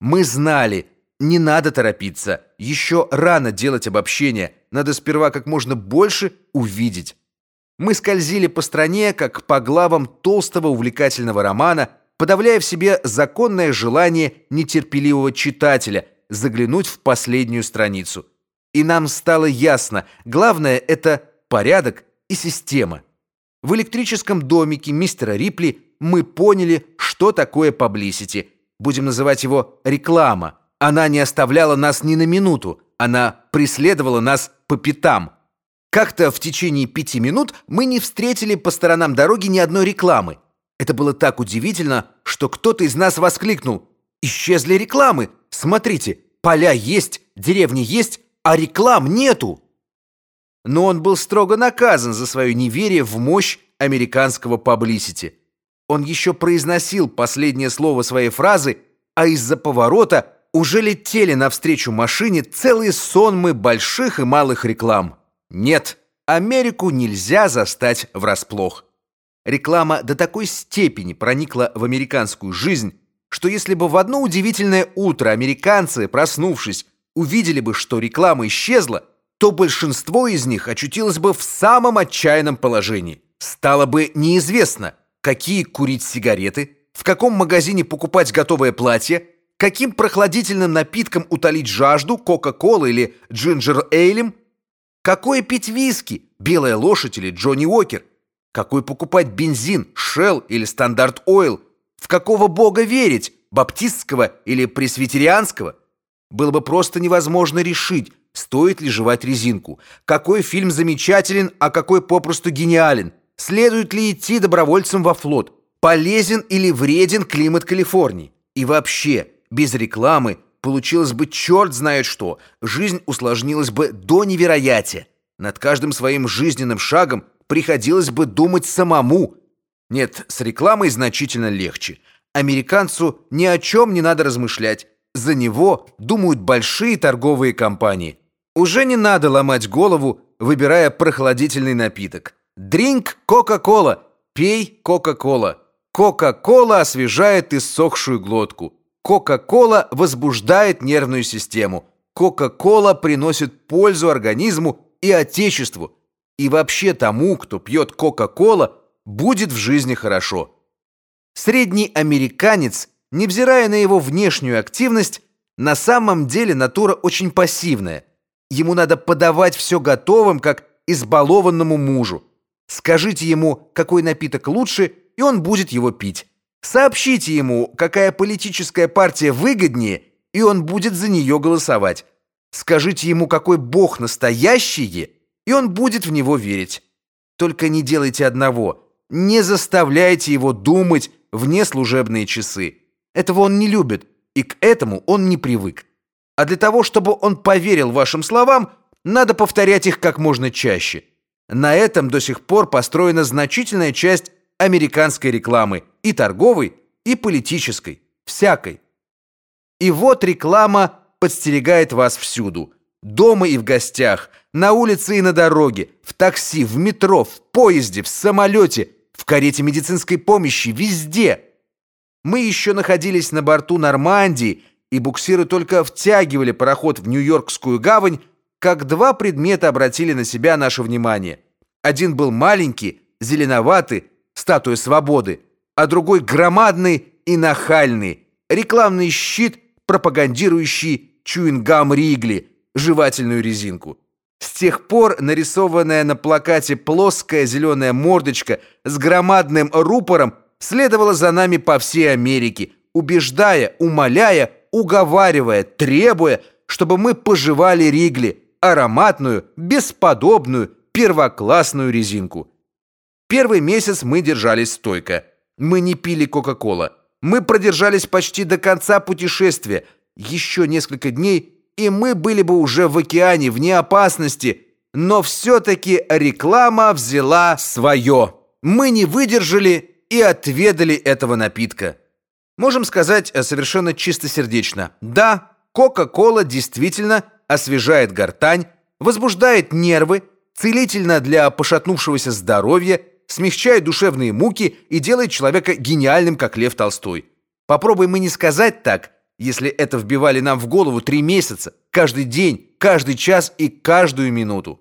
Мы знали, не надо торопиться, еще рано делать обобщение, надо сперва как можно больше увидеть. Мы скользили по стране, как по главам толстого увлекательного романа, подавляя в себе законное желание нетерпеливого читателя заглянуть в последнюю страницу. И нам стало ясно, главное это порядок и система. В электрическом домике мистера Рипли мы поняли, что такое publicity. Будем называть его реклама. Она не оставляла нас ни на минуту, она преследовала нас по пятам. Как-то в течение пяти минут мы не встретили по сторонам дороги ни одной рекламы. Это было так удивительно, что кто-то из нас воскликнул: "Исчезли рекламы! Смотрите, поля есть, деревни есть, а реклам нету!" Но он был строго наказан за свое неверие в мощь американского паблисити. Он еще произносил последнее слово своей фразы, а из-за поворота уже летели навстречу машине целые сонмы больших и малых реклам. Нет, Америку нельзя застать врасплох. Реклама до такой степени проникла в американскую жизнь, что если бы в одно удивительное утро американцы, проснувшись, увидели бы, что реклама исчезла, то большинство из них очутилось бы в самом отчаянном положении. Стало бы неизвестно, какие курить сигареты, в каком магазине покупать готовое платье, Каким прохладительным напитком утолить жажду, кока-колой или джинджер-эйлем? Какое пить виски, белая лошадь или Джонни Уокер? Какой покупать бензин, Shell или Стандарт Ойл? В какого бога верить, баптистского или пресвитерианского? Было бы просто невозможно решить, стоит ли жевать резинку. Какой фильм замечателен, а какой попросту гениален? Следует ли идти добровольцем во флот? Полезен или вреден климат Калифорнии? И вообще, без рекламы получилось бы черт знает что. Жизнь усложнилась бы до невероятия. Над каждым своим жизненным шагом приходилось бы думать самому. Нет, с рекламой значительно легче. Американцу ни о чем не надо размышлять. За него думают большие торговые компании. Уже не надо ломать голову, выбирая прохладительный напиток. Дринк Кока-кола. Пей Кока-кола. Кока-кола освежает иссохшую глотку. Кока-кола возбуждает нервную систему. Кока-кола приносит пользу организму и отечеству. И вообще тому, кто пьет Кока-кола, будет в жизни хорошо. Средний американец, невзирая на его внешнюю активность, на самом деле натура очень пассивная. Ему надо подавать все готовым, как избалованному мужу. Скажите ему, какой напиток лучше, и он будет его пить. Сообщите ему, какая политическая партия выгоднее, и он будет за нее голосовать. Скажите ему, какой бог настоящий, и он будет в него верить. Только не делайте одного: не заставляйте его думать в неслужебные часы. Этого он не любит, и к этому он не привык. А для того, чтобы он поверил вашим словам, надо повторять их как можно чаще. На этом до сих пор построена значительная часть американской рекламы, и торговой, и политической, всякой. И вот реклама подстерегает вас всюду: дома и в гостях, на улице и на дороге, в такси, в метро, в поезде, в самолете, в карете медицинской помощи, везде. Мы еще находились на борту Нормандии, и буксиры только втягивали пароход в Нью-Йоркскую гавань, как два предмета обратили на себя наше внимание. Один был маленький, зеленоватый, статуя свободы, а другой громадный и нахальный рекламный щит, пропагандирующий чуингам Ригли, жевательную резинку. С тех пор нарисованная на плакате плоская зеленая мордочка с громадным рупором следовала за нами по всей Америке, убеждая, умоляя, уговаривая, требуя, чтобы мы пожевали Ригли, ароматную, бесподобную, первоклассную резинку. Первый месяц мы держались стойко. Мы не пили Кока-кола. Мы продержались почти до конца путешествия. Еще несколько дней, и мы были бы уже в океане вне опасности. Но все-таки реклама взяла свое. Мы не выдержали и отведали этого напитка. Можем сказать э, совершенно чистосердечно. Да, Кока-кола действительно освежает гортань, возбуждает нервы, целительно для пошатнувшегося здоровья смягчает душевные муки и делает человека гениальным, как Лев Толстой. Попробуем мы не сказать так, если это вбивали нам в голову три месяца, каждый день, каждый час и каждую минуту.